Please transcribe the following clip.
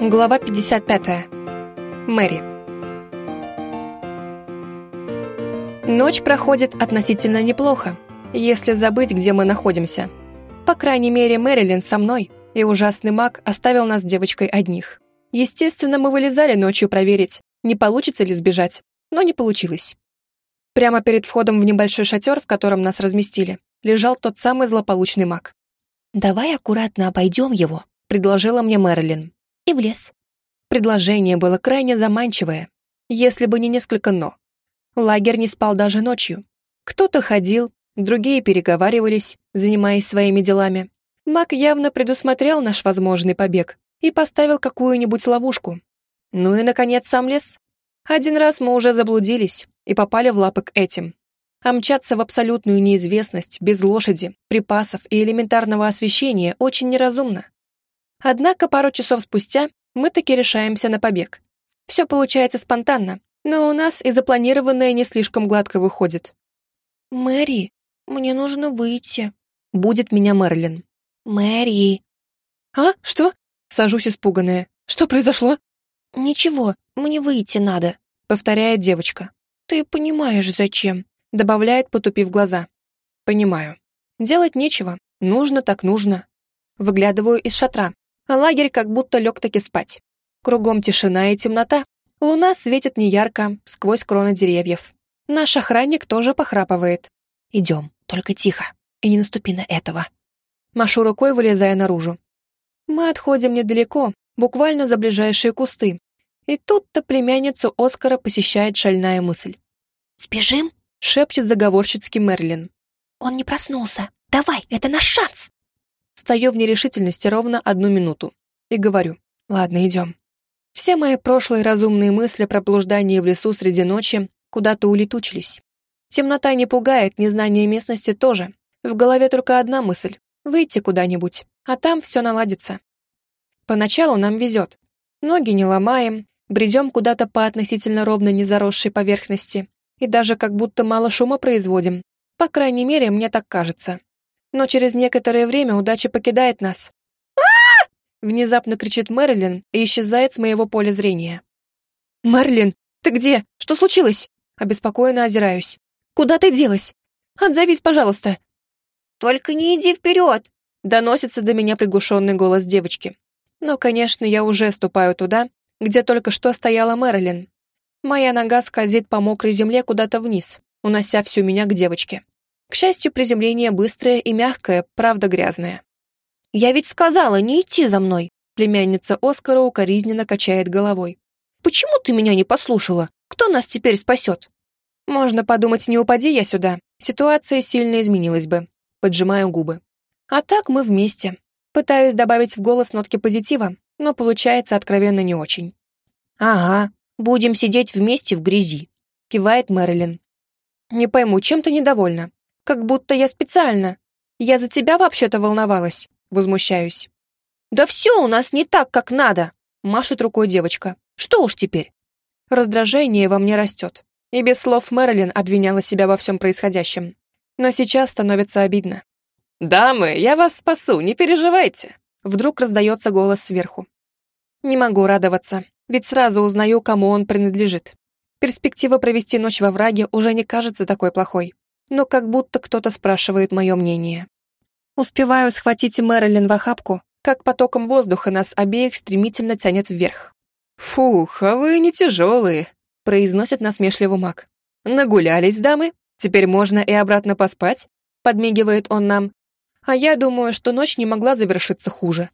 Глава 55. Мэри. Ночь проходит относительно неплохо, если забыть, где мы находимся. По крайней мере, Мэрилин со мной, и ужасный маг оставил нас с девочкой одних. Естественно, мы вылезали ночью проверить, не получится ли сбежать, но не получилось. Прямо перед входом в небольшой шатер, в котором нас разместили, лежал тот самый злополучный маг. «Давай аккуратно обойдем его», — предложила мне Мэрилин и в лес. Предложение было крайне заманчивое, если бы не несколько «но». Лагерь не спал даже ночью. Кто-то ходил, другие переговаривались, занимаясь своими делами. Маг явно предусмотрел наш возможный побег и поставил какую-нибудь ловушку. Ну и, наконец, сам лес. Один раз мы уже заблудились и попали в лапы к этим. А мчаться в абсолютную неизвестность, без лошади, припасов и элементарного освещения очень неразумно. Однако пару часов спустя мы таки решаемся на побег. Все получается спонтанно, но у нас и запланированное не слишком гладко выходит. «Мэри, мне нужно выйти», — будет меня Мерлин. «Мэри». «А? Что?» — сажусь испуганная. «Что произошло?» «Ничего, мне выйти надо», — повторяет девочка. «Ты понимаешь, зачем?» — добавляет, потупив глаза. «Понимаю. Делать нечего. Нужно так нужно». Выглядываю из шатра, лагерь как будто лег таки спать. Кругом тишина и темнота. Луна светит неярко, сквозь кроны деревьев. Наш охранник тоже похрапывает. «Идем, только тихо, и не наступи на этого». Машу рукой, вылезая наружу. Мы отходим недалеко, буквально за ближайшие кусты. И тут-то племянницу Оскара посещает шальная мысль. «Сбежим?» — шепчет заговорщицки Мерлин. «Он не проснулся. Давай, это наш шанс!» Стою в нерешительности ровно одну минуту и говорю, ладно, идем. Все мои прошлые разумные мысли про блуждание в лесу среди ночи куда-то улетучились. Темнота не пугает, незнание местности тоже. В голове только одна мысль — выйти куда-нибудь, а там все наладится. Поначалу нам везет. Ноги не ломаем, бредем куда-то по относительно ровно незаросшей поверхности и даже как будто мало шума производим. По крайней мере, мне так кажется но через некоторое время удача покидает нас. а Внезапно кричит Мэрилин и исчезает с моего поля зрения. «Мэрилин, ты где? Что случилось?» Обеспокоенно озираюсь. «Куда ты делась? Отзовись, пожалуйста!» «Только не иди вперед!» Доносится до меня приглушенный голос девочки. Но, конечно, я уже ступаю туда, где только что стояла Мэрилин. Моя нога скользит по мокрой земле куда-то вниз, унося всю меня к девочке. К счастью, приземление быстрое и мягкое, правда грязное. «Я ведь сказала не идти за мной!» Племянница Оскара укоризненно качает головой. «Почему ты меня не послушала? Кто нас теперь спасет?» «Можно подумать, не упади я сюда. Ситуация сильно изменилась бы». Поджимаю губы. А так мы вместе. Пытаюсь добавить в голос нотки позитива, но получается откровенно не очень. «Ага, будем сидеть вместе в грязи», — кивает Мэрилин. «Не пойму, чем ты недовольна? Как будто я специально. Я за тебя вообще-то волновалась. Возмущаюсь. Да все у нас не так, как надо. Машет рукой девочка. Что уж теперь? Раздражение во мне растет. И без слов Мэрилин обвиняла себя во всем происходящем. Но сейчас становится обидно. «Дамы, я вас спасу, не переживайте!» Вдруг раздается голос сверху. Не могу радоваться, ведь сразу узнаю, кому он принадлежит. Перспектива провести ночь во враге уже не кажется такой плохой но как будто кто-то спрашивает мое мнение. Успеваю схватить Мэрилин в охапку, как потоком воздуха нас обеих стремительно тянет вверх. «Фух, а вы не тяжелые», — произносит насмешливый маг. «Нагулялись, дамы? Теперь можно и обратно поспать?» — подмигивает он нам. А я думаю, что ночь не могла завершиться хуже.